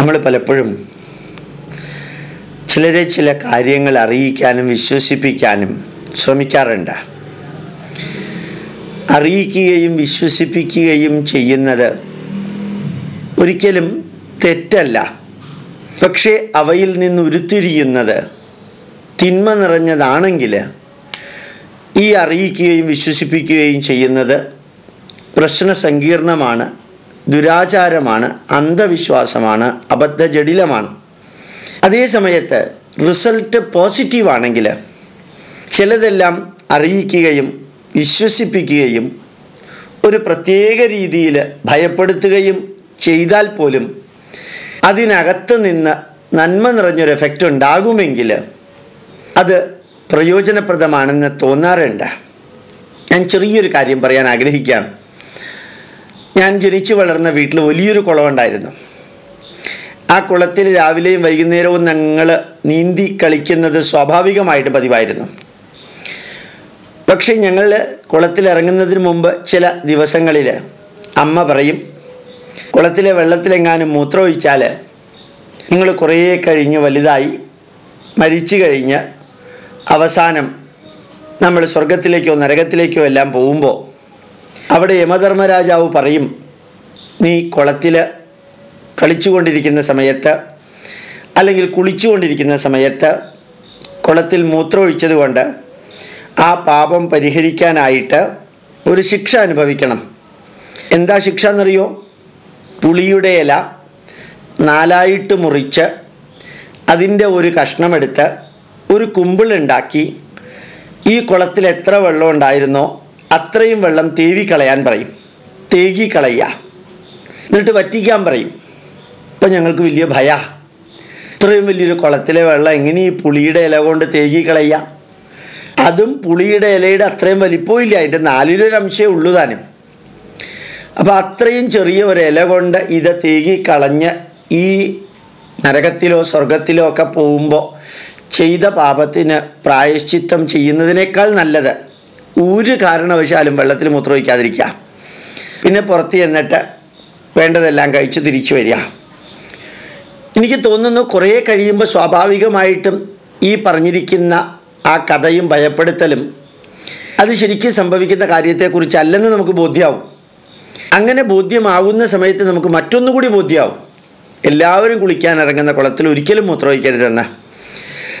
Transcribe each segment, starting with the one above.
നമ്മൾ പലപ്പോഴും ചിലരെ ചില കാര്യങ്ങൾ അറിയിക്കാനും വിശ്വസിപ്പിക്കാനും ശ്രമിക്കാറുണ്ട്. അറിയിക്കുകയും വിശ്വസിപ്പിക്കുകയും ചെയ്യുന്നത് ഒരിക്കലും തെറ്റല്ല. പക്ഷേ അവയിൽ നിന്ന് ഉരുത്തിരിയുന്നത് തിന്മ നിറഞ്ഞതാണെങ്കിൽ ഈ അറിയിക്കുകയും വിശ്വസിപ്പിക്കുകയും ചെയ്യുന്നത് പ്രശ്ന സങ്കീർണമാണ് ദുരാചാരമാണ് അന്ധവിശ്വാസമാണ് അബദ്ധജടിലമാണ്. അതേ സമയത്ത് റിസൾട്ട് പോസിറ്റീവ് ആണെങ്കിൽ ചിലതെല്ലാം അറിയിക്കുകയും വിശ്വസിപ്പിക്കുകയും ഒരു പ്രത്യേക രീതിയിൽ ഭയപ്പെടുത്തുകയും ചെയ്താൽ പോലും അതിനകത്ത് നിന്ന് നന്മ നിറഞ്ഞൊരു എഫക്റ്റ് ഉണ്ടാകുമെങ്കിൽ അത് പ്രയോജനപ്രദമാണെന്ന് തോന്നാറുണ്ട്. ഞാൻ ചെറിയൊരു കാര്യം പറയാൻ ആഗ്രഹിക്കുകയാണ്. ഞാൻ ജനിച്ചു വളർന്ന വീട്ടിൽ വലിയൊരു കുളമുണ്ടായിരുന്നു ആ കുളത്തിൽ രാവിലെയും വൈകുന്നേരവും ഞങ്ങൾ നീന്തി കളിക്കുന്നത് സ്വാഭാവികമായിട്ട് പതിവായിരുന്നു. പക്ഷേ ഞങ്ങൾ കുളത്തിൽ ഇറങ്ങുന്നതിന് മുമ്പ് ചില ദിവസങ്ങളിൽ അമ്മ പറയും കുളത്തിലെ വെള്ളത്തിലെങ്ങാനും മൂത്രമൊഴിച്ചാൽ നിങ്ങൾ കുറേ കഴിഞ്ഞ് വലുതായി മരിച്ചു കഴിഞ്ഞ് അവസാനം നമ്മൾ സ്വർഗത്തിലേക്കോ നരകത്തിലേക്കോ എല്ലാം പോകുമ്പോൾ അവിടെ യമധർമ്മരാജാവ് പറയും നീ കുളത്തിൽ കളിച്ചുകൊണ്ടിരിക്കുന്ന സമയത്ത് അല്ലെങ്കിൽ കുളിച്ചുകൊണ്ടിരിക്കുന്ന സമയത്ത് കുളത്തിൽ മൂത്രമൊഴിച്ചത് കൊണ്ട് ആ പാപം പരിഹരിക്കാനായിട്ട് ഒരു ശിക്ഷ അനുഭവിക്കണം. എന്താ ശിക്ഷ എന്നറിയോ? പുളിയുടെ ഇല നാലായിട്ട് മുറിച്ച് അതിന്റെ ഒരു കഷ്ണമെടുത്ത് ഒരു കുമ്പിളുണ്ടാക്കി ഈ കുളത്തിൽ എത്ര വെള്ളം ഉണ്ടായിരുന്നോ അത്രയും വെള്ളം തേവി കളയാൻ പറയും. തേകി കളയുക എന്നിട്ട് വറ്റിക്കാൻ പറയും. ഇപ്പം ഞങ്ങൾക്ക് വലിയ ഭയ. ഇത്രയും വലിയൊരു കുളത്തിലെ വെള്ളം എങ്ങനെ ഈ പുളിയുടെ ഇല കൊണ്ട് തേകി കളയുക അതും പുളിയുടെ ഇലയുടെ അത്രയും വലിപ്പവും ഇല്ല അതിന്റെ നാലിലൊരംശേ ഉള്ളൂ താനും. അപ്പോൾ അത്രയും ചെറിയ ഒരു ഇല കൊണ്ട് ഇത് തേകി കളഞ്ഞ് ഈ നരകത്തിലോ സ്വർഗത്തിലോ ഒക്കെ പോകുമ്പോൾ ചെയ്ത പാപത്തിന് പ്രായശ്ചിത്തം ചെയ്യുന്നതിനേക്കാൾ നല്ലത്. ഒരു കാരണവശാലും വെള്ളത്തിൽ മൂത്രമൊഴിക്കാതിരിക്കുക. പിന്നെ പുറത്ത് ചെന്നിട്ട് വേണ്ടതെല്ലാം കഴിച്ച് തിരിച്ചു വരിക. എനിക്ക് തോന്നുന്നു കുറേ കഴിയുമ്പോൾ സ്വാഭാവികമായിട്ടും ഈ പറഞ്ഞിരിക്കുന്ന ആ കഥയും ഭയപ്പെടുത്തലും അത് ശരിക്കും സംഭവിക്കുന്ന കാര്യത്തെക്കുറിച്ചല്ലെന്ന് നമുക്ക് ബോധ്യമാവും അങ്ങനെ ബോധ്യമാകുന്ന സമയത്ത് നമുക്ക് മറ്റൊന്നുകൂടി ബോധ്യമാവും എല്ലാവരും കുളിക്കാൻ ഇറങ്ങുന്ന കുളത്തിൽ ഒരിക്കലും മൂത്രമൊഴിക്കരുതെന്ന്.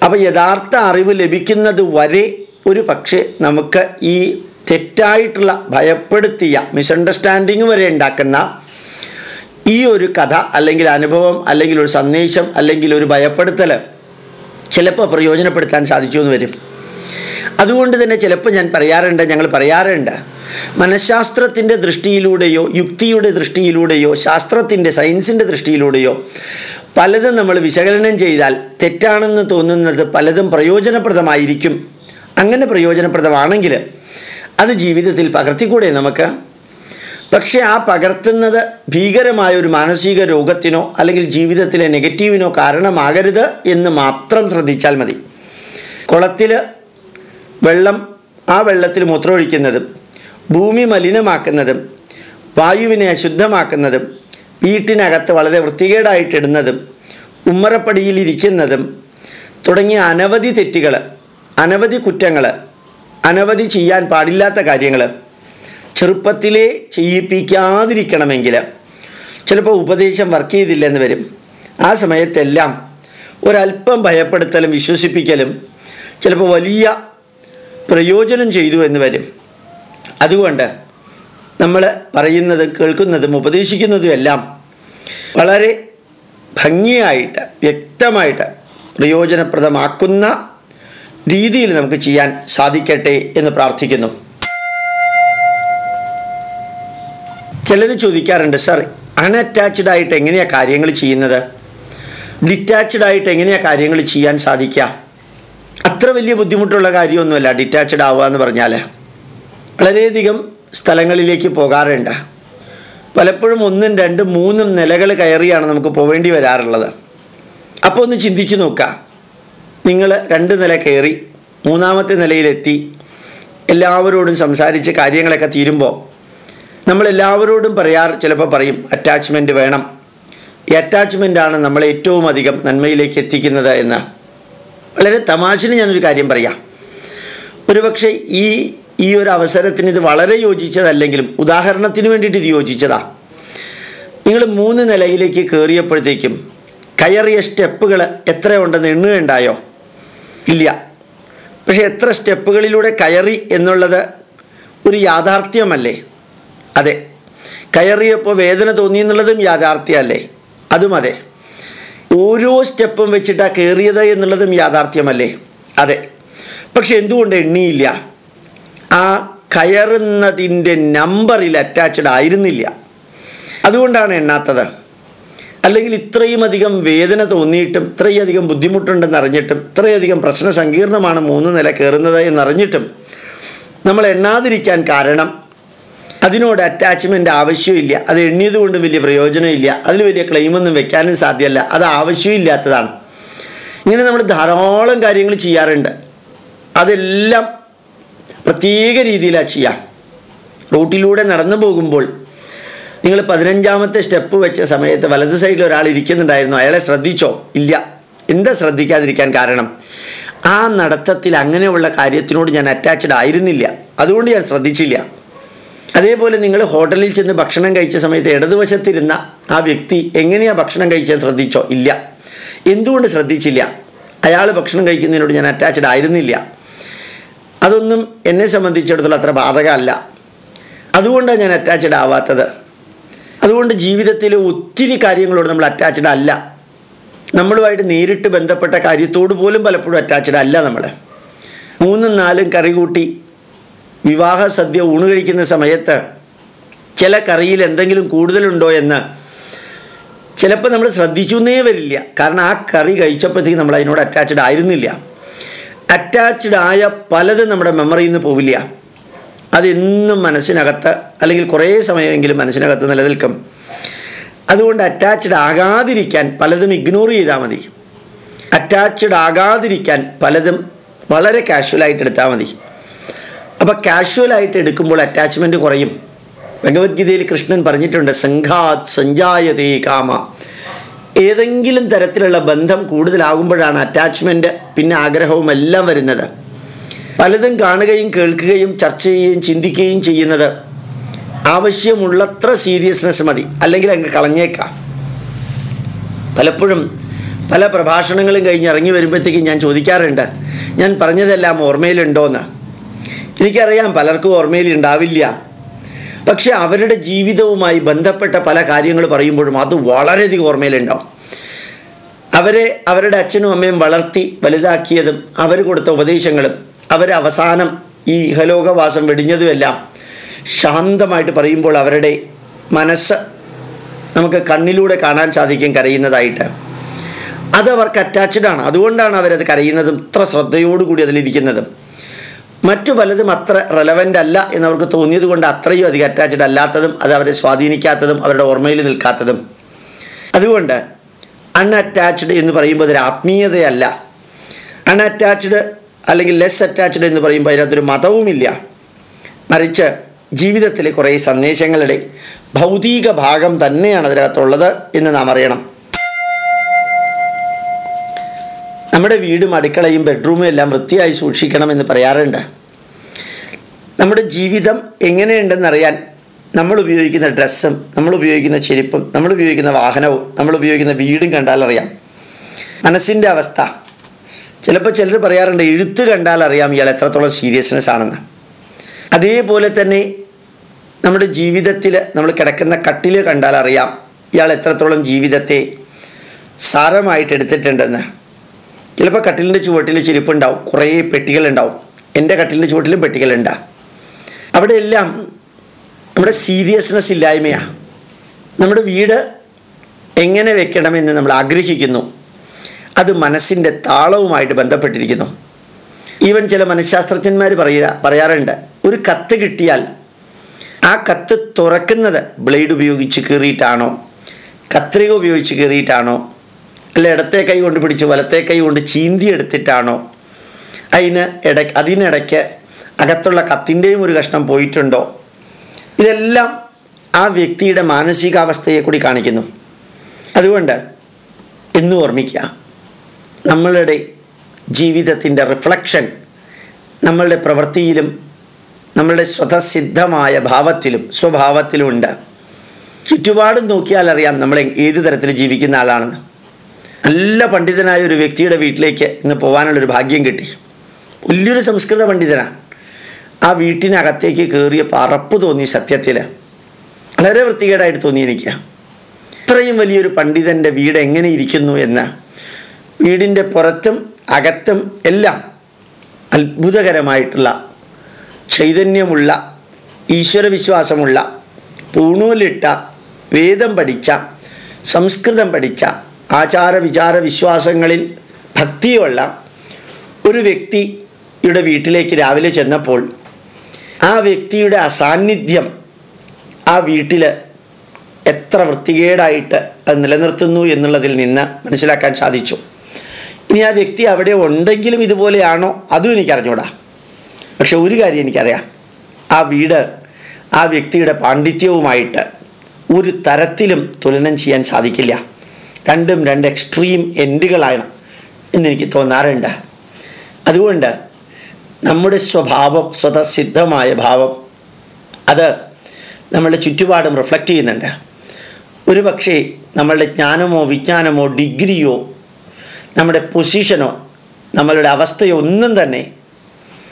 അപ്പോൾ യഥാർത്ഥ അറിവ് ലഭിക്കുന്നത് വരെ ഒരു പക്ഷേ നമുക്ക് ഈ തെറ്റായിട്ടുള്ള ഭയപ്പെടുത്തിയ മിസ്അണ്ടർസ്റ്റാൻഡിങ് വരെ ഉണ്ടാക്കുന്ന ഈ ഒരു കഥ അല്ലെങ്കിൽ അനുഭവം അല്ലെങ്കിൽ ഒരു സന്ദേശം അല്ലെങ്കിൽ ഒരു ഭയപ്പെടുത്തൽ ചിലപ്പോൾ പ്രയോജനപ്പെടുത്താൻ സാധിച്ചു എന്ന് വരും. അതുകൊണ്ട് തന്നെ ചിലപ്പോൾ ഞാൻ പറയാറുണ്ട് ഞങ്ങൾ പറയാറുണ്ട് മനഃശാസ്ത്രത്തിന്റെ ദൃഷ്ടിയിലൂടെയോ യുക്തിയുടെ ദൃഷ്ടിയിലൂടെയോ ശാസ്ത്രത്തിന്റെ സയൻസിന്റെ ദൃഷ്ടിയിലൂടെയോ പലതും നമ്മൾ വിശകലനം ചെയ്താൽ തെറ്റാണെന്ന് തോന്നുന്നത് പലതും പ്രയോജനപ്രദമായിരിക്കും അങ്ങനെ പ്രയോജനപ്രദമാണെങ്കിൽ അത് ജീവിതത്തിൽ പകർത്തിക്കൂടെ നമുക്ക്? പക്ഷേ ആ പകർത്തുന്നത് ഭീകരമായ ഒരു മാനസിക രോഗത്തിനോ അല്ലെങ്കിൽ ജീവിതത്തിലെ നെഗറ്റീവിനോ കാരണമാകരുത് എന്ന് മാത്രം ശ്രദ്ധിച്ചാൽ മതി. കുളത്തിൽ വെള്ളം ആ വെള്ളത്തിൽ മൂത്രമൊഴിക്കുന്നതും ഭൂമി മലിനമാക്കുന്നതും വായുവിനെ അശുദ്ധമാക്കുന്നതും വീട്ടിനകത്ത് വളരെ വൃത്തികേടായിട്ടിടുന്നതും ഉമ്മറപ്പടിയിലിരിക്കുന്നതും തുടങ്ങിയ അനവധി തെറ്റുകൾ അനവധി കുറ്റങ്ങൾ അനവധി ചെയ്യാൻ പാടില്ലാത്ത കാര്യങ്ങൾ ചെറുപ്പത്തിലേ ചെയ്യിപ്പിക്കാതിരിക്കണമെങ്കിൽ ചിലപ്പോൾ ഉപദേശം വർക്ക് ചെയ്തില്ലെന്ന് വരും. ആ സമയത്തെല്ലാം ഒരല്പം ഭയപ്പെടുത്തലും വിശ്വസിപ്പിക്കലും ചിലപ്പോൾ വലിയ പ്രയോജനം ചെയ്തു എന്ന് വരും. അതുകൊണ്ട് നമ്മൾ പറയുന്നതും കേൾക്കുന്നതും ഉപദേശിക്കുന്നതും എല്ലാം വളരെ ഭംഗിയായിട്ട് വ്യക്തമായിട്ട് പ്രയോജനപ്രദമാക്കുന്ന രീതിയിൽ നമുക്ക് ചെയ്യാൻ സാധിക്കട്ടെ എന്ന് പ്രാർത്ഥിക്കുന്നു. ചിലർ ചോദിക്കാറുണ്ട് സർ അൺഅറ്റാച്ച്ഡ് ആയിട്ട് എങ്ങനെയാണ് കാര്യങ്ങൾ ചെയ്യുന്നത്? ഡിറ്റാച്ച്ഡ് ആയിട്ട് എങ്ങനെയാണ് കാര്യങ്ങൾ ചെയ്യാൻ സാധിക്കുക? അത്ര വലിയ ബുദ്ധിമുട്ടുള്ള കാര്യമൊന്നുമല്ല ഡിറ്റാച്ച്ഡ് ആവുക എന്ന് പറഞ്ഞാൽ വളരെയധികം സ്ഥലങ്ങളിലേക്ക് പോകാറുണ്ട്. പലപ്പോഴും ഒന്നും രണ്ടും മൂന്നും നിലകൾ കയറിയാണ് നമുക്ക് പോവേണ്ടി വരാറുള്ളത്. അപ്പോൾ ഒന്ന് ചിന്തിച്ചു നോക്കുക. നിങ്ങൾ രണ്ട് നില കയറി മൂന്നാമത്തെ നിലയിലെത്തി എല്ലാവരോടും സംസാരിച്ച് കാര്യങ്ങളൊക്കെ തീരുമ്പോൾ നമ്മളെല്ലാവരോടും പറയാറ് ചിലപ്പോൾ പറയും അറ്റാച്ച്മെന്റ് വേണം. ഈ അറ്റാച്ച്മെന്റാണ് നമ്മളെ ഏറ്റവും അധികം നന്മയിലേക്ക് എത്തിക്കുന്നത് എന്ന്. വളരെ തമാശന് ഞാനൊരു കാര്യം പറയാം. ഒരുപക്ഷെ ഈ ഈ ഒരു അവസരത്തിന് ഇത് വളരെ യോജിച്ചതല്ലെങ്കിലും ഉദാഹരണത്തിന് വേണ്ടിയിട്ട് ഇത് യോജിച്ചതാ. നിങ്ങൾ മൂന്ന് നിലയിലേക്ക് കയറിയപ്പോഴത്തേക്കും കയറിയ സ്റ്റെപ്പുകൾ എത്ര ഉണ്ടെന്ന് എണ്ണുകയുണ്ടായോ? ഇല്ല. പക്ഷേ എത്ര സ്റ്റെപ്പുകളിലൂടെ കയറി എന്നുള്ളത് ഒരു യാഥാർത്ഥ്യമല്ലേ? അതെ. കയറിയപ്പോൾ വേദന തോന്നി എന്നുള്ളതും യാഥാർത്ഥ്യമല്ലേ? അതും അതെ. ഓരോ സ്റ്റെപ്പും വെച്ചിട്ടാണ് കയറിയത് എന്നുള്ളതും യാഥാർത്ഥ്യമല്ലേ? അതെ. പക്ഷെ എന്തുകൊണ്ട് എണ്ണിയില്ല? ആ കയറുന്നതിന്റെ നമ്പറിൽ അറ്റാച്ച്ഡ് ആയിരുന്നില്ല. അതുകൊണ്ടാണ് എണ്ണാത്തത്. അല്ലെങ്കിൽ ഇത്രയും അധികം വേദന തോന്നിയിട്ടും ഇത്രയധികം ബുദ്ധിമുട്ടുണ്ടെന്ന് അറിഞ്ഞിട്ടും ഇത്രയധികം പ്രശ്ന സങ്കീർണമാണ് മൂന്ന് നില കയറുന്നത് എന്നറിഞ്ഞിട്ടും നമ്മൾ എണ്ണാതിരിക്കാൻ കാരണം അതിനോട് അറ്റാച്ച്മെന്റ് ആവശ്യമില്ല. അത് എണ്ണിയത് കൊണ്ട് വലിയ പ്രയോജനമില്ല. അതിൽ വലിയ ക്ലെയിമൊന്നും വെക്കാനും സാധ്യമല്ല. അത് ആവശ്യമില്ലാത്തതാണ്. ഇങ്ങനെ നമ്മൾ ധാരാളം കാര്യങ്ങൾ ചെയ്യാറുണ്ട്. അതെല്ലാം പ്രത്യേക രീതിയിലാണ് ചെയ്യാം. റൂട്ടിലൂടെ നടന്നു പോകുമ്പോൾ നിങ്ങൾ പതിനഞ്ചാമത്തെ സ്റ്റെപ്പ് വെച്ച സമയത്ത് വലത് സൈഡിൽ ഒരാൾ ഇരിക്കുന്നുണ്ടായിരുന്നു. അയാളെ ശ്രദ്ധിച്ചോ? ഇല്ല. എന്താ ശ്രദ്ധിക്കാതിരിക്കാൻ കാരണം? ആ നടത്തത്തിൽ അങ്ങനെയുള്ള കാര്യത്തിനോട് ഞാൻ അറ്റാച്ച്ഡ് ആയിരുന്നില്ല. അതുകൊണ്ട് ഞാൻ ശ്രദ്ധിച്ചില്ല. അതേപോലെ നിങ്ങൾ ഹോട്ടലിൽ ചെന്ന് ഭക്ഷണം കഴിച്ച സമയത്ത് ഇടതുവശത്തിരുന്ന ആ വ്യക്തി എങ്ങനെയാണ് ഭക്ഷണം കഴിച്ചാൽ ശ്രദ്ധിച്ചോ? ഇല്ല. എന്തുകൊണ്ട് ശ്രദ്ധിച്ചില്ല? അയാൾ ഭക്ഷണം കഴിക്കുന്നതിനോട് ഞാൻ അറ്റാച്ച്ഡ് ആയിരുന്നില്ല. അതൊന്നും എന്നെ സംബന്ധിച്ചിടത്തോളം അത്ര ബാധകമല്ല. അതുകൊണ്ടാണ് ഞാൻ അറ്റാച്ച്ഡ് ആവാത്തത്. അതുകൊണ്ട് ജീവിതത്തിൽ ഒത്തിരി കാര്യങ്ങളോട് നമ്മൾ അറ്റാച്ച്ഡ് അല്ല. നമ്മളുമായിട്ട് നേരിട്ട് ബന്ധപ്പെട്ട കാര്യത്തോട് പോലും പലപ്പോഴും അറ്റാച്ച്ഡ് അല്ല നമ്മൾ മൂന്നും നാലും കറി കൂട്ടി വിവാഹ സദ്യ ഊണ് കഴിക്കുന്ന സമയത്ത് ചില കറിയിൽ എന്തെങ്കിലും കൂടുതലുണ്ടോ എന്ന് ചിലപ്പോൾ നമ്മൾ ശ്രദ്ധിച്ചു എന്നേ വരില്ല. കാരണം ആ കറി കഴിച്ചപ്പോഴത്തേക്ക് നമ്മൾ അതിനോട് അറ്റാച്ച്ഡ് ആയിരുന്നില്ല. അറ്റാച്ച്ഡ് ആയ പലതും നമ്മുടെ മെമ്മറിയിൽ നിന്ന് പോവില്ല. അതെന്നും മനസ്സിനകത്ത് അല്ലെങ്കിൽ കുറേ സമയമെങ്കിലും മനസ്സിനകത്ത് നിലനിൽക്കും. അതുകൊണ്ട് അറ്റാച്ച്ഡ് ആകാതിരിക്കാൻ പലതും ഇഗ്നോർ ചെയ്താൽ മതി. അറ്റാച്ച്ഡ് ആകാതിരിക്കാൻ പലതും വളരെ കാഷ്വലായിട്ട് എടുത്താൽ മതി. അപ്പോൾ കാഷ്വലായിട്ട് എടുക്കുമ്പോൾ അറ്റാച്ച്മെന്റ് കുറയും. ഭഗവത്ഗീതയിൽ കൃഷ്ണൻ പറഞ്ഞിട്ടുണ്ട് സംഘാത് സഞ്ജായതേ കാമ. ഏതെങ്കിലും തരത്തിലുള്ള ബന്ധം കൂടുതലാകുമ്പോഴാണ് അറ്റാച്ച്മെന്റ് പിന്നെ ആഗ്രഹവും എല്ലാം വരുന്നത്. പലതും കാണുകയും കേൾക്കുകയും ചർച്ച ചെയ്യുകയും ചിന്തിക്കുകയും ചെയ്യുന്നത്. ആവശ്യമുള്ളത്ര സീരിയസ്നെസ് മതി. അല്ലെങ്കിൽ അങ്ങ് കളഞ്ഞേക്കാം. പലപ്പോഴും പല പ്രഭാഷണങ്ങളും കഴിഞ്ഞ് ഇറങ്ങി വരുമ്പോഴത്തേക്കും ഞാൻ ചോദിക്കാറുണ്ട് ഞാൻ പറഞ്ഞതെല്ലാം ഓർമ്മയിലുണ്ടോയെന്ന് എനിക്കറിയാം പലർക്കും ഓർമ്മയിൽ ഉണ്ടാവില്ല. പക്ഷെ അവരുടെ ജീവിതവുമായി ബന്ധപ്പെട്ട പല കാര്യങ്ങൾ പറയുമ്പോഴും അത് വളരെയധികം ഓർമ്മയിലുണ്ടാവും. അവരെ അവരുടെ അച്ഛനും അമ്മയും വളർത്തി വലുതാക്കിയതും അവർ കൊടുത്ത ഉപദേശങ്ങളും അവർ അവസാനം ഈ ഇഹലോകവാസം വെടിഞ്ഞതുമെല്ലാം ശാന്തമായിട്ട് പറയുമ്പോൾ അവരുടെ മനസ്സ് നമുക്ക് കണ്ണിലൂടെ കാണാൻ സാധിക്കും കരയുന്നതായിട്ട്. അത് അവർക്ക് അറ്റാച്ച്ഡ് ആണ്. അതുകൊണ്ടാണ് അവരത് കരയുന്നതും ഇത്ര ശ്രദ്ധയോടുകൂടി അതിലിരിക്കുന്നതും. മറ്റു പലതും അത്ര റെലവന്റ് അല്ല എന്നവർക്ക് തോന്നിയത് കൊണ്ട് അത്രയും അധികം അറ്റാച്ച്ഡ് അല്ലാത്തതും അത് അവരെ സ്വാധീനിക്കാത്തതും അവരുടെ ഓർമ്മയിൽ നിൽക്കാത്തതും. അതുകൊണ്ട് അൺഅറ്റാച്ച്ഡ് എന്ന് പറയുമ്പോൾ അതൊരു ആത്മീയതയല്ല. അൺഅറ്റാച്ച്ഡ് അല്ലെങ്കിൽ ലെസ് അറ്റാച്ച്ഡ് എന്ന് പറയുമ്പോൾ അതിനകത്തൊരു മതവുമില്ല. മറിച്ച് ജീവിതത്തിലെ കുറേ സന്ദേശങ്ങളുടെ ഭൗതിക ഭാഗം തന്നെയാണ് അതിനകത്തുള്ളത് എന്ന് നാം അറിയണം. നമ്മുടെ വീടും അടുക്കളയും ബെഡ്റൂമും എല്ലാം വൃത്തിയായി സൂക്ഷിക്കണമെന്ന് പറയാറുണ്ട്. നമ്മുടെ ജീവിതം എങ്ങനെയുണ്ടെന്നറിയാൻ നമ്മൾ ഉപയോഗിക്കുന്ന ഡ്രസ്സും നമ്മൾ ഉപയോഗിക്കുന്ന ചെരുപ്പും നമ്മൾ ഉപയോഗിക്കുന്ന വാഹനവും നമ്മൾ ഉപയോഗിക്കുന്ന വീടും കണ്ടാൽ അറിയാം. മനസ്സിന്റെ അവസ്ഥ. ചിലപ്പോൾ ചിലർ പറയാറുണ്ട് എഴുത്ത് കണ്ടാൽ അറിയാം ഇയാൾ എത്രത്തോളം സീരിയസ്നെസ് ആണെന്ന്. അതേപോലെ തന്നെ നമ്മുടെ ജീവിതത്തിൽ നമ്മൾ കിടക്കുന്ന കട്ടിൽ കണ്ടാൽ അറിയാം ഇയാൾ എത്രത്തോളം ജീവിതത്തെ സാരമായിട്ട് എടുത്തിട്ടുണ്ടെന്ന്. ചിലപ്പോൾ കട്ടിലിന്റെ ചുവട്ടിൽ ചെരുപ്പുണ്ടാവും കുറേ പെട്ടികളുണ്ടാവും. എന്റെ കട്ടിലിന്റെ ചുവട്ടിലും പെട്ടികളുണ്ട്. അവിടെ എല്ലാം നമ്മുടെ സീരിയസ്നെസ് ഇല്ലായ്മയാണ് നമ്മുടെ വീട് എങ്ങനെ വെക്കണമെന്ന് നമ്മൾ ആഗ്രഹിക്കുന്നു. അത് മനസ്സിന്റെ താളവുമായിട്ട് ബന്ധപ്പെട്ടിരിക്കുന്നു. ഈവൻ ചില മനഃശാസ്ത്രജ്ഞന്മാർ പറയുക പറയാറുണ്ട് ഒരു കത്ത് കിട്ടിയാൽ ആ കത്ത് തുറക്കുന്നത് ബ്ലേഡ് ഉപയോഗിച്ച് കീറിയിട്ടാണോ? കത്രിക ഉപയോഗിച്ച് കീറിയിട്ടാണോ? അല്ല ഇടത്തെ കൈ കൊണ്ട് പിടിച്ച് വലത്തെ കൈ കൊണ്ട് ചീന്തി എടുത്തിട്ടാണോ? അതിന് ഇട അതിനിടയ്ക്ക് അകത്തുള്ള കത്തിന്റെയും ഒരു കഷ്ണം പോയിട്ടുണ്ടോ? ഇതെല്ലാം ആ വ്യക്തിയുടെ മാനസികാവസ്ഥയെ കൂടി കാണിക്കുന്നു. അതുകൊണ്ട് എന്ന് ഓർമ്മിക്കുക നമ്മളുടെ ജീവിതത്തിന്റെ റിഫ്ലക്ഷൻ നമ്മളുടെ പ്രവൃത്തിയിലും നമ്മളുടെ സ്വതസിദ്ധമായ ഭാവത്തിലും സ്വഭാവത്തിലും ഉണ്ട്. ചുറ്റുപാടും നോക്കിയാൽ അറിയാം നമ്മൾ ഏത് തരത്തിൽ ജീവിക്കുന്ന ആളാണെന്ന്. നല്ല പണ്ഡിതനായ ഒരു വ്യക്തിയുടെ വീട്ടിലേക്ക് ഇന്ന് പോകാനുള്ളൊരു ഭാഗ്യം കിട്ടി. വലിയൊരു സംസ്കൃത പണ്ഡിതനാണ് ആ വീട്ടിനകത്തേക്ക് കയറിയ പറപ്പ് തോന്നി സത്യത്തിൽ വളരെ വൃത്തികേടായിട്ട് തോന്നി എനിക്ക് ഇത്രയും വലിയൊരു പണ്ഡിതന്റെ വീട് എങ്ങനെ ഇരിക്കുന്നു എന്ന്. വീടിന്റെ പുറത്തും അകത്തും എല്ലാം അത്ഭുതകരമായിട്ടുള്ള ചൈതന്യമുള്ള ഈശ്വരവിശ്വാസമുള്ള പൂണൂലിട്ട വേദം പഠിച്ച സംസ്കൃതം പഠിച്ച ആചാര വിചാര വിശ്വാസങ്ങളിൽ ഭക്തിയുള്ള ഒരു വ്യക്തിയുടെ വീട്ടിലേക്ക് രാവിലെ ചെന്നപ്പോൾ ആ വ്യക്തിയുടെ അസാന്നിധ്യം ആ വീട്ടിൽ എത്ര വൃത്തികേടായിട്ട് അത് നിലനിർത്തുന്നു എന്നുള്ളതിൽ നിന്ന് മനസ്സിലാക്കാൻ സാധിച്ചു. ഇനി ആ വ്യക്തി അവിടെ ഉണ്ടെങ്കിലും ഇതുപോലെയാണോ? അതും എനിക്കറിഞ്ഞൂടാ. പക്ഷെ ഒരു കാര്യം എനിക്കറിയാം. ആ വീട് ആ വ്യക്തിയുടെ പാണ്ഡിത്യവുമായിട്ട് ഒരു തരത്തിലും തുലനം ചെയ്യാൻ സാധിക്കില്ല. രണ്ടും രണ്ട് എക്സ്ട്രീം എൻഡുകളാണ് എന്നെനിക്ക് തോന്നാറുണ്ട്. അതുകൊണ്ട് നമ്മുടെ സ്വഭാവം സ്വതസിദ്ധമായ ഭാവം അത് നമ്മളുടെ ചുറ്റുപാടും റിഫ്ലക്റ്റ് ചെയ്യുന്നുണ്ട്. ഒരു പക്ഷേ നമ്മളുടെ ജ്ഞാനമോ വിജ്ഞാനമോ ഡിഗ്രിയോ നമ്മുടെ പൊസിഷനോ നമ്മളുടെ അവസ്ഥയോ ഒന്നും തന്നെ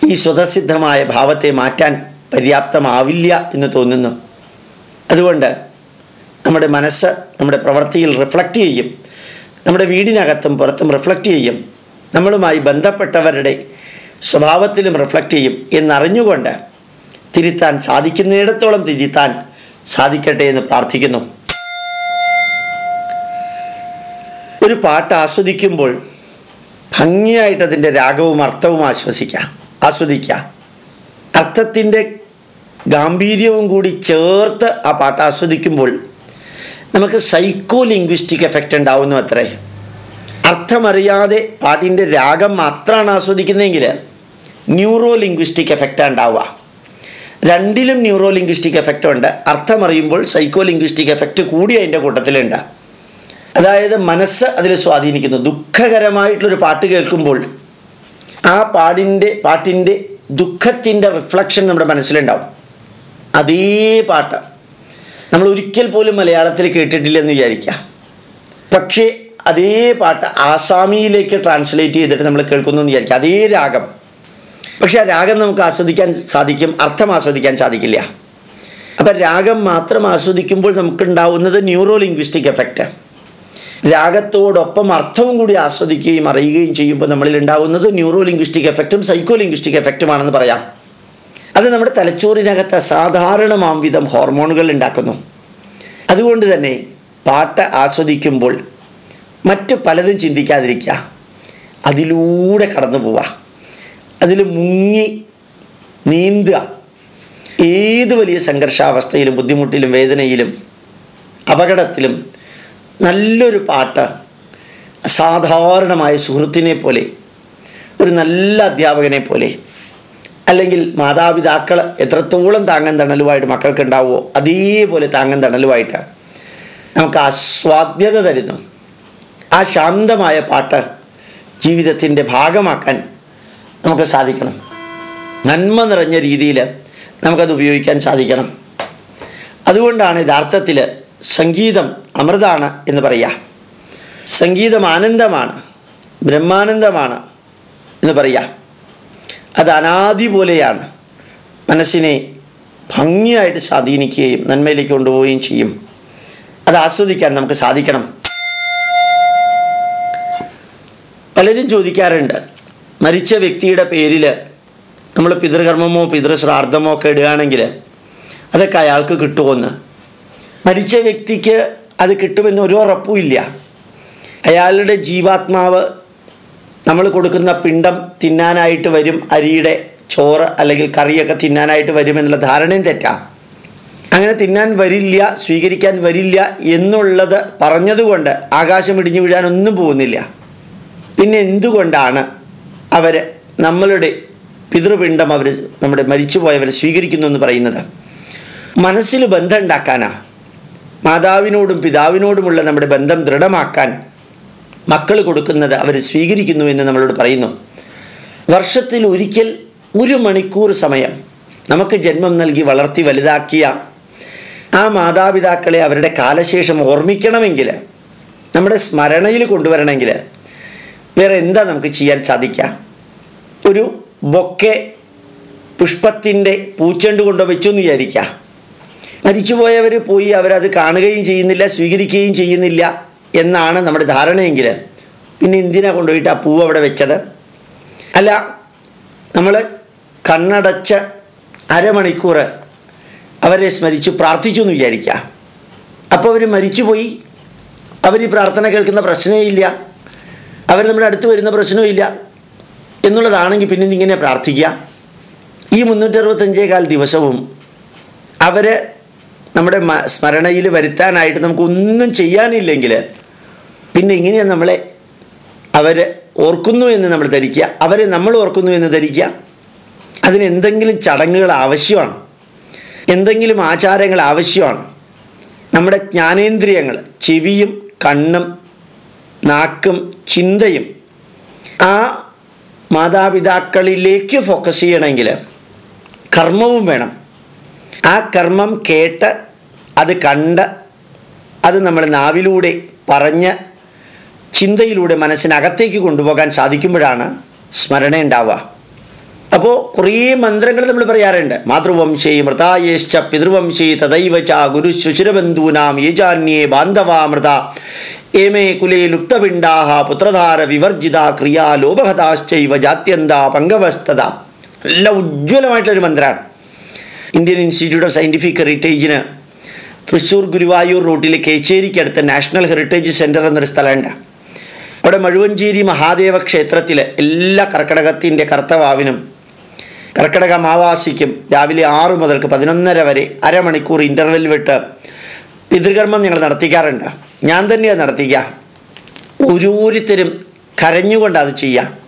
ഈ സ്വതസിദ്ധമായ ഭാവത്തെ മാറ്റാൻ പര്യാപ്തമാവില്ല എന്ന് തോന്നുന്നു. അതുകൊണ്ട് നമ്മുടെ മനസ്സ് നമ്മുടെ പ്രവൃത്തിയിൽ റിഫ്ലക്റ്റ് ചെയ്യും. നമ്മുടെ വീടിനകത്തും പുറത്തും റിഫ്ലക്റ്റ് ചെയ്യും. നമ്മളുമായി ബന്ധപ്പെട്ടവരുടെ സ്വഭാവത്തിലും റിഫ്ലക്റ്റ് ചെയ്യും എന്നറിഞ്ഞുകൊണ്ട് തിരുത്താൻ സാധിക്കുന്നിടത്തോളം തിരുത്താൻ സാധിക്കട്ടെ എന്ന് പ്രാർത്ഥിക്കുന്നു. ഒരു പാട്ട് ആസ്വദിക്കുമ്പോൾ ഭംഗിയായിട്ട് അതിന്റെ രാഗവും അർത്ഥവും ആശ്വസിക്കുക ആസ്വദിക്കുക അർത്ഥത്തിന്റെ ഗാംഭീര്യവും കൂടി ചേർത്ത് ആ പാട്ട് ആസ്വദിക്കുമ്പോൾ നമുക്ക് സൈക്കോ ലിംഗ്വിസ്റ്റിക് എഫക്റ്റ് ഉണ്ടാവുന്നു അത്രേ. അർത്ഥമറിയാതെ പാട്ടിന്റെ രാഗം മാത്രമാണ് ആസ്വദിക്കുന്നതെങ്കിൽ ന്യൂറോ ലിംഗ്വിസ്റ്റിക് എഫക്റ്റാണ് ഉണ്ടാവുക. രണ്ടിലും ന്യൂറോ ലിംഗ്വിസ്റ്റിക് എഫക്റ്റ് ഉണ്ട്. അർത്ഥമറിയുമ്പോൾ സൈക്കോ ലിംഗ്വിസ്റ്റിക് എഫക്റ്റ് കൂടി അതിന്റെ കൂട്ടത്തിലുണ്ട്. അതായത് മനസ്സ് അതിൽ സ്വാധീനിക്കുന്നു. ദുഃഖകരമായിട്ടുള്ളൊരു പാട്ട് കേൾക്കുമ്പോൾ ആ പാടിന്റെ പാട്ടിന്റെ ദുഃഖത്തിന്റെ റിഫ്ലക്ഷൻ നമ്മുടെ മനസ്സിലുണ്ടാവും. അതേ പാട്ട്. നമ്മൾ ഒരിക്കൽ പോലും മലയാളത്തിൽ കേട്ടിട്ടില്ലെന്ന് വിചാരിക്കാം പക്ഷേ അതേ പാട്ട് ആസാമിയിലേക്ക് ട്രാൻസ്ലേറ്റ് ചെയ്തിട്ട് നമ്മൾ കേൾക്കുന്നു എന്ന് വിചാരിക്കാം അതേ രാഗം. പക്ഷേ ആ രാഗം നമുക്ക് ആസ്വദിക്കാൻ സാധിക്കും അർത്ഥം ആസ്വദിക്കാൻ സാധിക്കില്ല. അപ്പം രാഗം മാത്രം ആസ്വദിക്കുമ്പോൾ നമുക്കുണ്ടാവുന്നത് ന്യൂറോ ലിംഗ്വിസ്റ്റിക് എഫക്റ്റ് രാഗത്തോടൊപ്പം അർത്ഥവും കൂടി ആസ്വദിക്കുകയും അറിയുകയും ചെയ്യുമ്പോൾ നമ്മളിൽ ഉണ്ടാകുന്നത് ന്യൂറോ ലിംഗ്വിസ്റ്റിക് എഫക്റ്റും സൈക്കോ ലിംഗ്വിസ്റ്റിക് എഫക്റ്റുമാണെന്ന് പറയാം. അത് നമ്മുടെ തലച്ചോറിനകത്ത് അസാധാരണമാം വിധം ഹോർമോണുകൾ ഉണ്ടാക്കുന്നു. അതുകൊണ്ട് തന്നെ പാട്ട് ആസ്വദിക്കുമ്പോൾ മറ്റ് പലതും ചിന്തിക്കാതിരിക്കുക. അതിലൂടെ കടന്നു പോവുക. അതിൽ മുങ്ങി നീന്തുക. ഏത് വലിയ സംഘർഷാവസ്ഥയിലും ബുദ്ധിമുട്ടിലും വേദനയിലും അപകടത്തിലും നല്ലൊരു പാട്ട് സാധാരണമായ സുഹൃത്തിനെ പോലെ ഒരു നല്ല അധ്യാപകനെ പോലെ അല്ലെങ്കിൽ മാതാപിതാക്കൾ എത്രത്തോളം താങ്ങൻ തണലുമായിട്ട് മക്കൾക്ക് ഉണ്ടാവുമോ അതേപോലെ താങ്ങൻ തണലുമായിട്ട് നമുക്ക് ആസ്വാദ്യത തരുന്നു. ആ ശാന്തമായ പാട്ട് ജീവിതത്തിന്റെ ഭാഗമാക്കാൻ നമുക്ക് സാധിക്കണം. നന്മ നിറഞ്ഞ രീതിയിൽ നമുക്കത് ഉപയോഗിക്കാൻ സാധിക്കണം. അതുകൊണ്ടാണ് യഥാർത്ഥത്തിൽ സംഗീതം അമൃതാണ് എന്ന് പറയുക സംഗീതം ആനന്ദമാണ് ബ്രഹ്മാനന്ദമാണ് എന്ന് പറയുക അത് അനാദി പോലെയാണ്. മനസ്സിനെ ഭംഗിയായിട്ട് സ്വാധീനിക്കുകയും നന്മയിലേക്ക് കൊണ്ടുപോവുകയും ചെയ്യും. അത് ആസ്വദിക്കാൻ നമുക്ക് സാധിക്കണം. പലരും ചോദിക്കാറുണ്ട് മരിച്ച വ്യക്തിയുടെ പേരിൽ നമ്മൾ പിതൃകർമ്മമോ പിതൃശ്രാദ്ധമോ ഒക്കെ ഇടുകയാണെങ്കിൽ അതൊക്കെ അയാൾക്ക് കിട്ടുമെന്ന് മരിച്ച വ്യക്തിക്ക് അത് കിട്ടുമെന്ന് ഒരു ഉറപ്പുമില്ല അയാളുടെ ജീവാത്മാവ് നമ്മൾ കൊടുക്കുന്ന പിണ്ടം തിന്നാനായിട്ട് വരും അരിയുടെ ചോറ് അല്ലെങ്കിൽ കറിയൊക്കെ തിന്നാനായിട്ട് വരുമെന്നുള്ള ധാരണയും തെറ്റാം. അങ്ങനെ തിന്നാൻ വരില്ല സ്വീകരിക്കാൻ വരില്ല എന്നുള്ളത് പറഞ്ഞതുകൊണ്ട് ആകാശം ഇടിഞ്ഞു വീഴാനൊന്നും പോകുന്നില്ല. പിന്നെ എന്തുകൊണ്ടാണ് അവർ നമ്മളുടെ പിതൃപിണ്ഡം അവർ നമ്മുടെ മരിച്ചുപോയവരെ സ്വീകരിക്കുന്നു എന്ന് പറയുന്നത്? മനസ്സിൽ ബന്ധം ഉണ്ടാക്കാനാ. മാതാവിനോടും പിതാവിനോടുമുള്ള നമ്മുടെ ബന്ധം ദൃഢമാക്കാൻ മക്കൾ കൊടുക്കുന്നത് അവർ സ്വീകരിക്കുന്നു എന്ന് നമ്മളോട് പറയുന്നു. വർഷത്തിൽ ഒരിക്കൽ ഒരു മണിക്കൂർ സമയം നമുക്ക് ജന്മം നൽകി വളർത്തി വലുതാക്കിയ ആ മാതാപിതാക്കളെ അവരുടെ കാലശേഷം ഓർമ്മിക്കണമെങ്കിൽ നമ്മുടെ സ്മരണയിൽ കൊണ്ടുവരണമെങ്കിൽ വേറെ എന്താ നമുക്ക് ചെയ്യാൻ സാധിക്കുക ഒരു ബൊക്കെ പുഷ്പത്തിന്റെ പൂച്ചെണ്ട് കൊണ്ടോ വെച്ചു എന്ന് വിചാരിക്കുക മരിച്ചുപോയവർ പോയി അവരത് കാണുകയും ചെയ്യുന്നില്ല സ്വീകരിക്കുകയും ചെയ്യുന്നില്ല എന്നാണ് നമ്മുടെ ധാരണയെങ്കിൽ പിന്നെ എന്തിനാ കൊണ്ടുപോയിട്ട് ആ പൂവ് അവിടെ വെച്ചത്? അല്ല നമ്മൾ കണ്ണടച്ച് അരമണിക്കൂർ അവരെ സ്മരിച്ചു പ്രാർത്ഥിച്ചു എന്ന് വിചാരിക്കുക അപ്പോൾ അവർ മരിച്ചുപോയി. അവർ ഈ പ്രാർത്ഥന കേൾക്കുന്ന പ്രശ്നമേ ഇല്ല. അവർ നമ്മുടെ അടുത്ത് വരുന്ന പ്രശ്നമില്ല എന്നുള്ളതാണെങ്കിൽ പിന്നെ ഇങ്ങനെ പ്രാർത്ഥിക്കുക ഈ മുന്നൂറ്ററുപത്തഞ്ചേ കാൽ ദിവസവും അവർ നമ്മുടെ സ്മരണയിൽ വരുത്താനായിട്ട് നമുക്കൊന്നും ചെയ്യാനില്ലെങ്കിൽ പിന്നെ ഇങ്ങനെയാണ് നമ്മളെ അവരെ ഓർക്കുന്നു എന്ന് നമ്മൾ ധരിക്കുക അവരെ നമ്മൾ ഓർക്കുന്നു എന്ന് ധരിക്കുക. അതിന് എന്തെങ്കിലും ചടങ്ങുകൾ ആവശ്യമാണ്. എന്തെങ്കിലും ആചാരങ്ങൾ ആവശ്യമാണ്. നമ്മുടെ ജ്ഞാനേന്ദ്രിയങ്ങൾ ചെവിയും കണ്ണും നാക്കും ചിന്തയും ആ മാതാപിതാക്കളിലേക്ക് ഫോക്കസ് ചെയ്യണമെങ്കിൽ കർമ്മവും വേണം. ആ കർമ്മം കേട്ട് അത് കണ്ട് അത് നമ്മൾ നാവിലൂടെ പറഞ്ഞ് ചിന്തയിലൂടെ മനസ്സിനകത്തേക്ക് കൊണ്ടുപോകാൻ സാധിക്കുമ്പോഴാണ് സ്മരണ ഉണ്ടാവുക. അപ്പോൾ കുറേ മന്ത്രങ്ങൾ നമ്മൾ പറയാറുണ്ട്. മാതൃവംശേ മൃതായേശ്ച പിതൃവംശേ തദൈവ ച ഗുരു ശുശിരബന്ധൂനാം യേജാന്യേ ബാന്ധവാമൃത. ഏമേ കുലേ ലുപ്തപിണ്ടാഹ പുത്രധാര വിവർജിത ക്രിയാ ലോപഹതാശ്ചൈവ ജാത്യന്ത പങ്കവസ്തത നല്ല ഉജ്ജ്വലമായിട്ടുള്ളൊരു മന്ത്രമാണ് ഇന്ത്യൻ ഇൻസ്റ്റിറ്റ്യൂട്ട് ഓഫ് സയന്റിഫിക് ഹെറിറ്റേജിന് തൃശ്ശൂർ ഗുരുവായൂർ റൂട്ടിൽ കേച്ചേരിക്കടുത്ത് നാഷണൽ ഹെറിറ്റേജ് സെന്റർ എന്നൊരു സ്ഥലമുണ്ട്. അവിടെ മഴുവഞ്ചേരി മഹാദേവ ക്ഷേത്രത്തിലെ എല്ലാ കർക്കിടകത്തിന്റെ കർത്തവാവിനും കർക്കിടക മാവാസിക്കും രാവിലെ ആറു മുതൽക്ക് പതിനൊന്നര വരെ അരമണിക്കൂർ ഇന്റർവെൽ വിട്ട് പിതൃകർമ്മം ഞങ്ങൾ നടത്തിക്കാറുണ്ട്. ഞാൻ തന്നെയാണ് നടത്തിക്കുക. ഓരോരുത്തരും കരഞ്ഞുകൊണ്ട് അത് ചെയ്യാം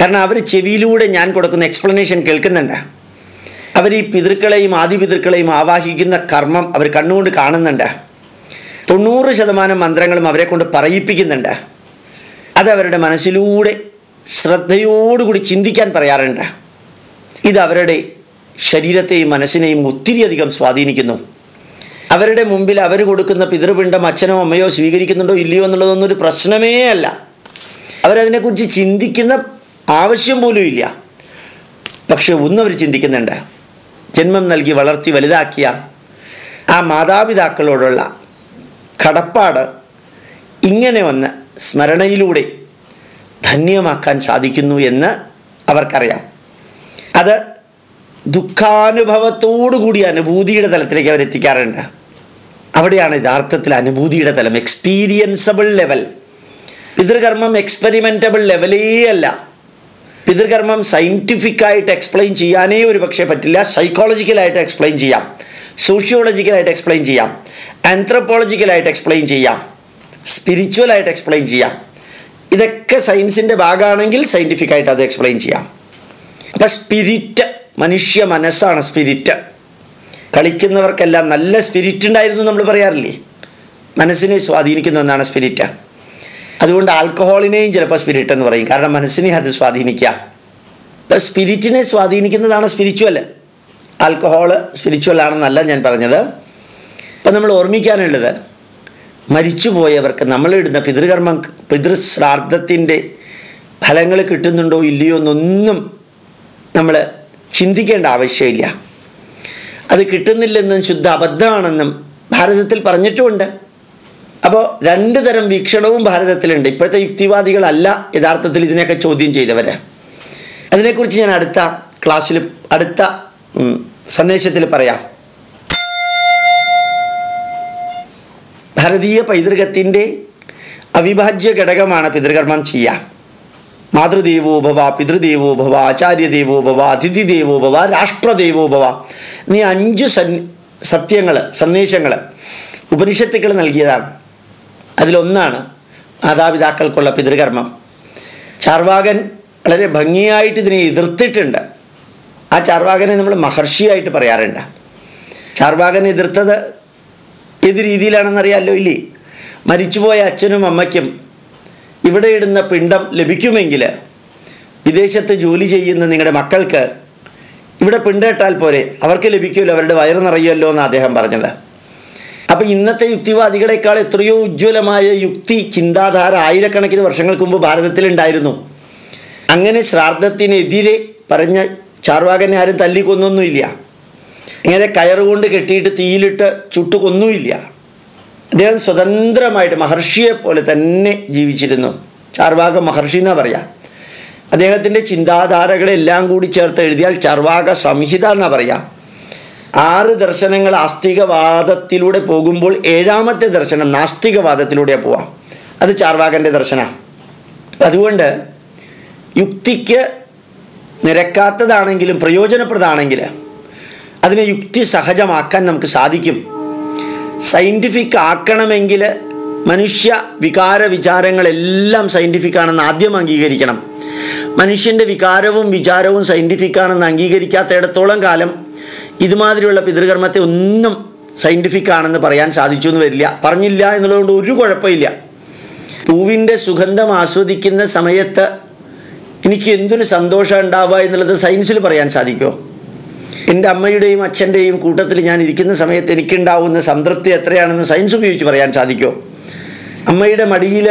കാരണം അവർ ചെവിയിലൂടെ ഞാൻ കൊടുക്കുന്ന എക്സ്പ്ലനേഷൻ കേൾക്കുന്നുണ്ട്. അവർ ഈ പിതൃക്കളെയും ആദിപിതൃക്കളെയും ആവാഹിക്കുന്ന കർമ്മം അവർ കണ്ണുകൊണ്ട് കാണുന്നുണ്ട്. തൊണ്ണൂറ് ശതമാനം മന്ത്രങ്ങളും അവരെ കൊണ്ട് പറയിപ്പിക്കുന്നുണ്ട്. അത് അവരുടെ മനസ്സിലൂടെ ശ്രദ്ധയോടുകൂടി ചിന്തിക്കാൻ പറയാറുണ്ട്. ഇത് അവരുടെ ശരീരത്തെയും മനസ്സിനെയും ഒത്തിരിയധികം സ്വാധീനിക്കുന്നു. അവരുടെ മുമ്പിൽ അവർ കൊടുക്കുന്ന പിതൃപിണ്ഡം അച്ഛനോ അമ്മയോ സ്വീകരിക്കുന്നുണ്ടോ ഇല്ലയോ എന്നുള്ളതൊന്നും ഒരു പ്രശ്നമേ അല്ല. അവരതിനെക്കുറിച്ച് ചിന്തിക്കുന്ന ആവശ്യം പോലും ഇല്ല. പക്ഷെ ഒന്നവർ ചിന്തിക്കുന്നുണ്ട്. ജന്മം നൽകി വളർത്തി വലുതാക്കിയ ആ മാതാപിതാക്കളോടുള്ള കടപ്പാട് ഇങ്ങനെ ഒന്ന് സ്മരണയിലൂടെ ധന്യമാക്കാൻ സാധിക്കുന്നു എന്ന് അവർക്കറിയാം. അത് ദുഃഖാനുഭവത്തോടുകൂടി അനുഭൂതിയുടെ തലത്തിലേക്ക് അവരെത്തിക്കാറുണ്ട്. അവിടെയാണ് യഥാർത്ഥത്തിൽ അനുഭൂതിയുടെ തലം. എക്സ്പീരിയൻസബിൾ ലെവൽ പിതൃകർമ്മം എക്സ്പെരിമെന്റബിൾ ലെവലേ അല്ല. പിതൃകർമ്മം സയന്റിഫിക്കായിട്ട് എക്സ്പ്ലെയിൻ ചെയ്യാനേ ഒരു പക്ഷേ പറ്റില്ല. സൈക്കോളജിക്കലായിട്ട് എക്സ്പ്ലെയിൻ ചെയ്യാം. സോഷ്യോളജിക്കലായിട്ട് എക്സ്പ്ലെയിൻ ചെയ്യാം. ആന്ത്രപ്പോളജിക്കലായിട്ട് എക്സ്പ്ലെയിൻ ചെയ്യാം. സ്പിരിച്വലായിട്ട് എക്സ്പ്ലെയിൻ ചെയ്യാം. ഇതൊക്കെ സയൻസിന്റെ ഭാഗമാണെങ്കിൽ സയന്റിഫിക്കായിട്ട് അത് എക്സ്പ്ലെയിൻ ചെയ്യാം. അപ്പം സ്പിരിറ്റ് മനുഷ്യ മനസ്സാണ് സ്പിരിറ്റ് കളിക്കുന്നവർക്കെല്ലാം നല്ല സ്പിരിറ്റ് ഉണ്ടായിരുന്നു നമ്മൾ പറയാറില്ലേ? മനസ്സിനെ സ്വാധീനിക്കുന്ന ഒന്നാണ് സ്പിരിറ്റ് അതുകൊണ്ട് ആൽക്കഹോളിനെയും ചിലപ്പോൾ സ്പിരിറ്റ് എന്ന് പറയും. കാരണം മനസ്സിനെ അത് സ്വാധീനിക്കാം ഇപ്പം സ്പിരിറ്റിനെ സ്വാധീനിക്കുന്നതാണ് സ്പിരിച്വൽ ആൽക്കഹോൾ സ്പിരിച്വൽ ആണെന്നല്ല ഞാൻ പറഞ്ഞത്. ഇപ്പം നമ്മൾ ഓർമ്മിക്കാനുള്ളത് മരിച്ചുപോയവർക്ക് നമ്മളിടുന്ന പിതൃകർമ്മം പിതൃശ്രാദ്ധത്തിന്റെ ഫലങ്ങൾ കിട്ടുന്നുണ്ടോ ഇല്ലയോ എന്നൊന്നും നമ്മൾ ചിന്തിക്കേണ്ട ആവശ്യമില്ല. അത് കിട്ടുന്നില്ലെന്നും ശുദ്ധ അബദ്ധമാണെന്നും ഭാരതത്തിൽ പറഞ്ഞിട്ടുമുണ്ട്. അപ്പോൾ രണ്ട് തരം വീക്ഷണവും ഭാരതത്തിലുണ്ട്. ഇപ്പോഴത്തെ യുക്തിവാദികളല്ല യഥാർത്ഥത്തിൽ ഇതിനെയൊക്കെ ചോദ്യം ചെയ്തവർ അതിനെക്കുറിച്ച് ഞാൻ അടുത്ത ക്ലാസ്സിൽ അടുത്ത സന്ദേശത്തിൽ പറയാം. ഭാരതീയ പൈതൃകത്തിന്റെ അവിഭാജ്യ ഘടകമാണ് പിതൃകർമ്മം ചെയ്യുക. മാതൃദേവോഭവ പിതൃദേവോഭവ ആചാര്യദേവോഭവ അതിഥിദേവോഭവ രാഷ്ട്രദേവോഭവ എന്നീ അഞ്ച് സൻ സത്യങ്ങൾ സന്ദേശങ്ങൾ ഉപനിഷത്തുക്കൾ നൽകിയതാണ്. അതിലൊന്നാണ് മാതാപിതാക്കൾക്കുള്ള പിതൃകർമ്മം. ചാർവാകൻ വളരെ ഭംഗിയായിട്ട് ഇതിനെ എതിർത്തിട്ടുണ്ട്. ആ ചാർവാകനെ നമ്മൾ മഹർഷിയായിട്ട് പറയാറുണ്ട്. ചാർവാകൻ എതിർത്തത് ഏത് രീതിയിലാണെന്നറിയാമല്ലോ ഇല്ലേ? മരിച്ചുപോയ അച്ഛനും അമ്മയ്ക്കും ഇവിടെ ഇടുന്ന പിണ്ടം ലഭിക്കുമെങ്കിൽ വിദേശത്ത് ജോലി ചെയ്യുന്ന നിങ്ങളുടെ മക്കൾക്ക് ഇവിടെ പിണ്ടിട്ടാൽ പോരെ അവർക്ക് ലഭിക്കുമല്ലോ അവരുടെ വയറ് നിറയുമല്ലോ എന്ന് അദ്ദേഹം പറഞ്ഞത്. അപ്പം ഇന്നത്തെ യുക്തിവാദികളെക്കാൾ എത്രയോ ഉജ്ജ്വലമായ യുക്തി ചിന്താധാര ആയിരക്കണക്കിന് വർഷങ്ങൾക്ക് മുമ്പ് ഭാരതത്തിലുണ്ടായിരുന്നു. അങ്ങനെ ശ്രാദ്ധത്തിനെതിരെ പറഞ്ഞ ചാർവാകനെ ആരും തല്ലിക്കൊന്നൊന്നുമില്ല. ഇങ്ങനെ കയറുകൊണ്ട് കെട്ടിയിട്ട് തീയിലിട്ട് ചുട്ടുകൊന്നുമില്ല. അദ്ദേഹം സ്വതന്ത്രമായിട്ട് മഹർഷിയെ പോലെ തന്നെ ജീവിച്ചിരുന്നു. ചാർവാക മഹർഷി എന്നാ പറയാ. അദ്ദേഹത്തിന്റെ ചിന്താധാരകളെല്ലാം കൂടി ചേർത്ത് എഴുതിയാൽ ചർവാക സംഹിത എന്നാ പറയാം. ആറ് ദർശനങ്ങൾ ആസ്തികവാദത്തിലൂടെ പോകുമ്പോൾ ഏഴാമത്തെ ദർശനം നാസ്തികവാദത്തിലൂടെ പോവാം. അത് ചാർവാകന്റെ ദർശനമാണ് അതുകൊണ്ട് യുക്തിക്ക് നിരക്കാത്തതാണെങ്കിലും പ്രയോജനപ്രദമാണെങ്കിൽ അതിനെ യുക്തി സഹജമാക്കാൻ നമുക്ക് സാധിക്കും. സയന്റിഫിക് ആക്കണമെങ്കിൽ മനുഷ്യ വികാര വിചാരങ്ങളെല്ലാം സയന്റിഫിക് ആണെന്ന് ആദ്യം അംഗീകരിക്കണം. മനുഷ്യന്റെ വികാരവും വിചാരവും സയന്റിഫിക് ആണെന്ന് അംഗീകരിക്കാത്തിടത്തോളം കാലം ഇതുമാതിരിയുള്ള പിതൃകർമ്മത്തെ ഒന്നും സയന്റിഫിക് ആണെന്ന് പറയാൻ സാധിച്ചു എന്ന് വരില്ല. പറഞ്ഞില്ല എന്നുള്ളതുകൊണ്ട് ഒരു കുഴപ്പമില്ല. പൂവിന്റെ സുഗന്ധം ആസ്വദിക്കുന്ന സമയത്ത് എനിക്ക് എന്തൊരു സന്തോഷം ഉണ്ടാവുക എന്നുള്ളത് സയൻസിൽ പറയാൻ സാധിക്കുമോ എന്റെ അമ്മയുടെയും അച്ഛന്റെയും കൂട്ടത്തിൽ ഞാൻ ഇരിക്കുന്ന സമയത്ത് എനിക്കുണ്ടാവുന്ന സംതൃപ്തി എത്രയാണെന്ന് സയൻസ് ഉപയോഗിച്ച് പറയാൻ സാധിക്കുമോ അമ്മയുടെ മടിയിൽ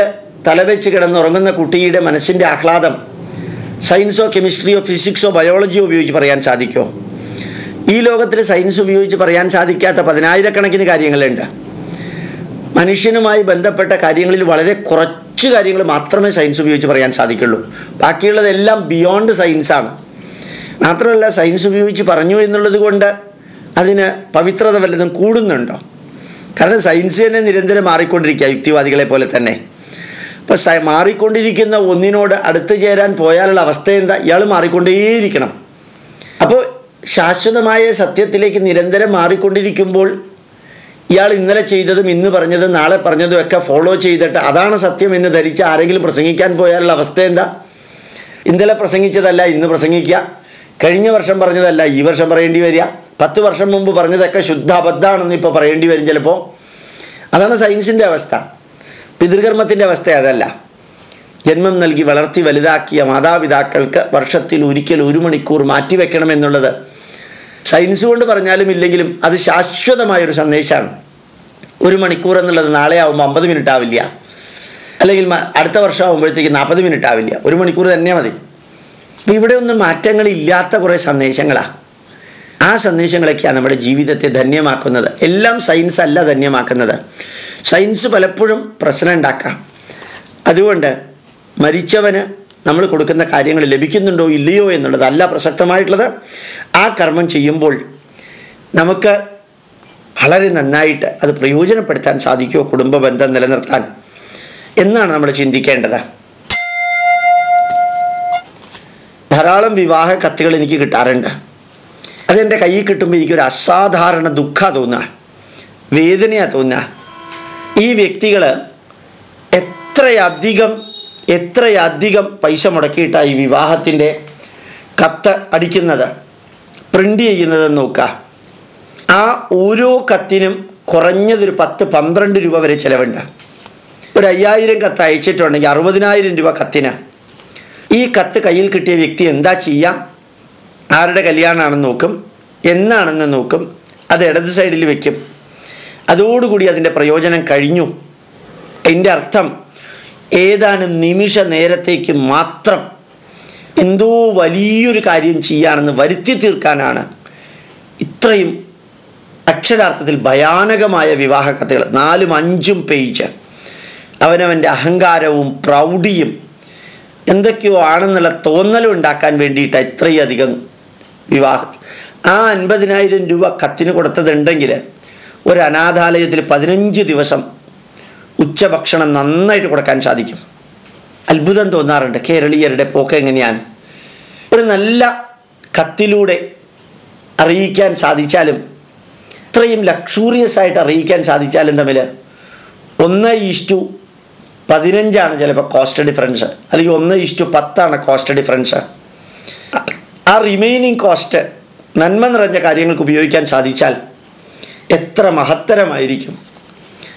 തലവെച്ച് കിടന്നുറങ്ങുന്ന കുട്ടിയുടെ മനസ്സിന്റെ ആഹ്ലാദം സയൻസോ കെമിസ്ട്രിയോ ഫിസിക്സോ ബയോളജിയോ ഉപയോഗിച്ച് പറയാൻ സാധിക്കുമോ ഈ ലോകത്തിൽ സയൻസ് ഉപയോഗിച്ച് പറയാൻ സാധിക്കാത്ത പതിനായിരക്കണക്കിന് കാര്യങ്ങളുണ്ട്. മനുഷ്യനുമായി ബന്ധപ്പെട്ട കാര്യങ്ങളിൽ വളരെ കുറച്ച് കാര്യങ്ങൾ മാത്രമേ സയൻസ് ഉപയോഗിച്ച് പറയാൻ സാധിക്കുള്ളൂ. ബാക്കിയുള്ളതെല്ലാം ബിയോണ്ട് സയൻസാണ് മാത്രമല്ല സയൻസ് ഉപയോഗിച്ച് പറഞ്ഞു എന്നുള്ളത് കൊണ്ട് അതിന് പവിത്രത വല്ലതും കൂടുന്നുണ്ടോ? കാരണം സയൻസ് തന്നെ നിരന്തരം മാറിക്കൊണ്ടിരിക്കുക യുക്തിവാദികളെ പോലെ തന്നെ. അപ്പോൾ മാറിക്കൊണ്ടിരിക്കുന്ന ഒന്നിനോട് അടുത്ത് ചേരാൻ പോയാലുള്ള അവസ്ഥ എന്താ? ഇയാൾ മാറിക്കൊണ്ടേയിരിക്കണം. അപ്പോൾ ശാശ്വതമായ സത്യത്തിലേക്ക് നിരന്തരം മാറിക്കൊണ്ടിരിക്കുമ്പോൾ ഇയാൾ ഇന്നലെ ചെയ്തതും ഇന്ന് പറഞ്ഞതും നാളെ പറഞ്ഞതും ഒക്കെ ഫോളോ ചെയ്തിട്ട് അതാണ് സത്യം എന്ന് ധരിച്ച് ആരെങ്കിലും പ്രസംഗിക്കാൻ പോയാലുള്ള അവസ്ഥ എന്താ? ഇന്നലെ പ്രസംഗിച്ചതല്ല ഇന്ന് പ്രസംഗിക്കുക കഴിഞ്ഞ വർഷം പറഞ്ഞതല്ല ഈ വർഷം പറയേണ്ടി വരിക. പത്ത് വർഷം മുമ്പ് പറഞ്ഞതൊക്കെ ശുദ്ധ അബദ്ധമാണെന്ന് ഇപ്പോൾ പറയേണ്ടി വരും ചിലപ്പോൾ അതാണ് സയൻസിന്റെ അവസ്ഥ. പിതൃകർമ്മത്തിന്റെ അവസ്ഥ അതല്ല. ജന്മം നൽകി വളർത്തി വലുതാക്കിയ മാതാപിതാക്കൾക്ക് വർഷത്തിൽ ഒരിക്കൽ ഒരു മണിക്കൂർ മാറ്റിവെക്കണമെന്നുള്ളത് സയൻസ് കൊണ്ട് പറഞ്ഞാലും ഇല്ലെങ്കിലും അത് ശാശ്വതമായൊരു സന്ദേശമാണ് ഒരു മണിക്കൂർ എന്നുള്ളത് നാളെ ആകുമ്പോൾ അമ്പത് മിനിറ്റ് ആവില്ല അല്ലെങ്കിൽ അടുത്ത വർഷം ആകുമ്പോഴത്തേക്ക് നാൽപ്പത് മിനിറ്റ് ആവില്ല ഒരു മണിക്കൂർ തന്നെ മതി. അപ്പം ഇവിടെ ഒന്നും മാറ്റങ്ങളില്ലാത്ത കുറേ സന്ദേശങ്ങളാണ് ആ സന്ദേശങ്ങളൊക്കെയാണ് നമ്മുടെ ജീവിതത്തെ ധന്യമാക്കുന്നത്. എല്ലാം സയൻസ് അല്ല ധന്യമാക്കുന്നത്. സയൻസ് പലപ്പോഴും പ്രശ്നം ഉണ്ടാക്കാം. അതുകൊണ്ട് മരിച്ചവന് നമ്മൾ കൊടുക്കുന്ന കാര്യങ്ങൾ ലഭിക്കുന്നുണ്ടോ ഇല്ലയോ എന്നുള്ളതല്ല പ്രസക്തമായിട്ടുള്ളത്. ആ കർമ്മം ചെയ്യുമ്പോൾ നമുക്ക് വളരെ നന്നായിട്ട് അത് പ്രയോജനപ്പെടുത്താൻ സാധിക്കുമോ? കുടുംബ ബന്ധം നിലനിർത്താൻ എന്നാണ് നമ്മൾ ചിന്തിക്കേണ്ടത്. ധാരാളം വിവാഹ കത്തുകൾ എനിക്ക് കിട്ടാറുണ്ട്. അതെന്റെ കയ്യിൽ കിട്ടുമ്പോൾ എനിക്കൊരു അസാധാരണ ദുഃഖ തോന്നുക. വേദനയാണ് തോന്നുക. ഈ വ്യക്തികൾ എത്രയധികം എത്രയധികം പൈസ മുടക്കിയിട്ടാണ് ഈ വിവാഹത്തിന്റെ കത്ത് അടിക്കുന്നത്? പ്രിന്റ് ചെയ്യുന്നതെന്ന് നോക്കുക. ആ ഓരോ കത്തിനും കുറഞ്ഞതൊരു പത്ത് പന്ത്രണ്ട് രൂപ വരെ ചിലവുണ്ട്. ഒരു അയ്യായിരം കത്ത് അയച്ചിട്ടുണ്ടെങ്കിൽ അറുപതിനായിരം രൂപ കത്തിന്. ഈ കത്ത് കയ്യിൽ കിട്ടിയ വ്യക്തി എന്താ ചെയ്യുക ആരുടെ കല്യാണമാണെന്ന് നോക്കും. എന്നാണെന്ന് നോക്കും. അത് ഇടത് സൈഡിൽ വയ്ക്കും അതോടുകൂടി അതിന്റെ പ്രയോജനം കഴിഞ്ഞു. എന്റെ അർത്ഥം ഏതാനും നിമിഷ നേരത്തേക്ക് മാത്രം എന്തോ വലിയൊരു കാര്യം ചെയ്യാണെന്ന് വരുത്തി തീർക്കാനാണ് ഇത്രയും അക്ഷരാർത്ഥത്തിൽ ഭയാനകമായ വിവാഹ കഥകൾ നാലും അഞ്ചും പേജ്. അവനവന്റെ അഹങ്കാരവും പ്രൗഢിയും എന്തൊക്കെയോ ആണെന്നുള്ള തോന്നലും ഉണ്ടാക്കാൻ വേണ്ടിയിട്ട് ഇത്രയധികം വിവാഹം ആ അൻപതിനായിരം രൂപ കത്തിന് കൊടുത്തതുണ്ടെങ്കിൽ ഒരു അനാഥാലയത്തിൽ പതിനഞ്ച് ദിവസം ഉച്ചഭക്ഷണം നന്നായിട്ട് കൊടുക്കാൻ സാധിക്കും. അത്ഭുതം തോന്നാറുണ്ട്. കേരളീയരുടെ പോക്ക് എങ്ങനെയാണ്? ഒരു നല്ല കത്തിലൂടെ അറിയിക്കാൻ സാധിച്ചാലും ഇത്രയും ലക്ഷൂറിയസ് ആയിട്ട് അറിയിക്കാൻ സാധിച്ചാലും തമ്മിൽ ഒന്ന് ഈസ്റ്റു പതിനഞ്ചാണ് ചിലപ്പോൾ കോസ്റ്റ് ഡിഫറൻസ് അല്ലെങ്കിൽ ഒന്ന് ഈസ്റ്റു പത്താണ് കോസ്റ്റ് ഡിഫറൻസ് ആ റിമൈനിങ് കോസ്റ്റ് നന്മ നിറഞ്ഞ കാര്യങ്ങൾക്ക് ഉപയോഗിക്കാൻ സാധിച്ചാൽ എത്ര മഹത്തരമായിരിക്കും.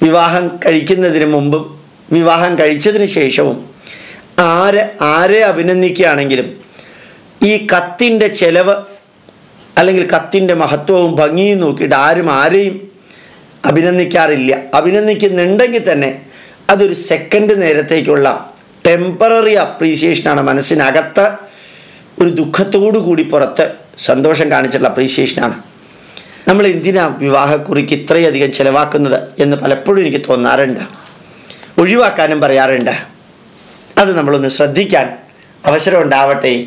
വിവാഹം കഴിക്കുന്നതിന് മുമ്പും വിവാഹം കഴിച്ചതിന് ശേഷവും ആരെ ആരെ അഭിനന്ദിക്കുകയാണെങ്കിലും ഈ കത്തിന്റെ ചെലവ് അല്ലെങ്കിൽ കത്തിന്റെ മഹത്വവും ഭംഗിയും നോക്കിയിട്ട് ആരും ആരെയും അഭിനന്ദിക്കാറില്ല. അഭിനന്ദിക്കുന്നുണ്ടെങ്കിൽ തന്നെ അതൊരു സെക്കൻഡ് നേരത്തേക്കുള്ള ടെമ്പററി അപ്രീസിയേഷനാണ് മനസ്സിനകത്ത് ഒരു ദുഃഖത്തോടു കൂടി പുറത്ത് സന്തോഷം കാണിച്ചിട്ടുള്ള അപ്രീസിയേഷനാണ് നമ്മൾ എന്തിനാ വിവാഹക്കുറിക്ക് ഇത്രയധികം ചിലവാക്കുന്നത് എന്ന് പലപ്പോഴും എനിക്ക് തോന്നാറുണ്ട്. ഒഴിവാക്കാനും പറയാറുണ്ട്. അത് നമ്മളൊന്ന് ശ്രദ്ധിക്കാൻ അവസരം ഉണ്ടാവട്ടെ.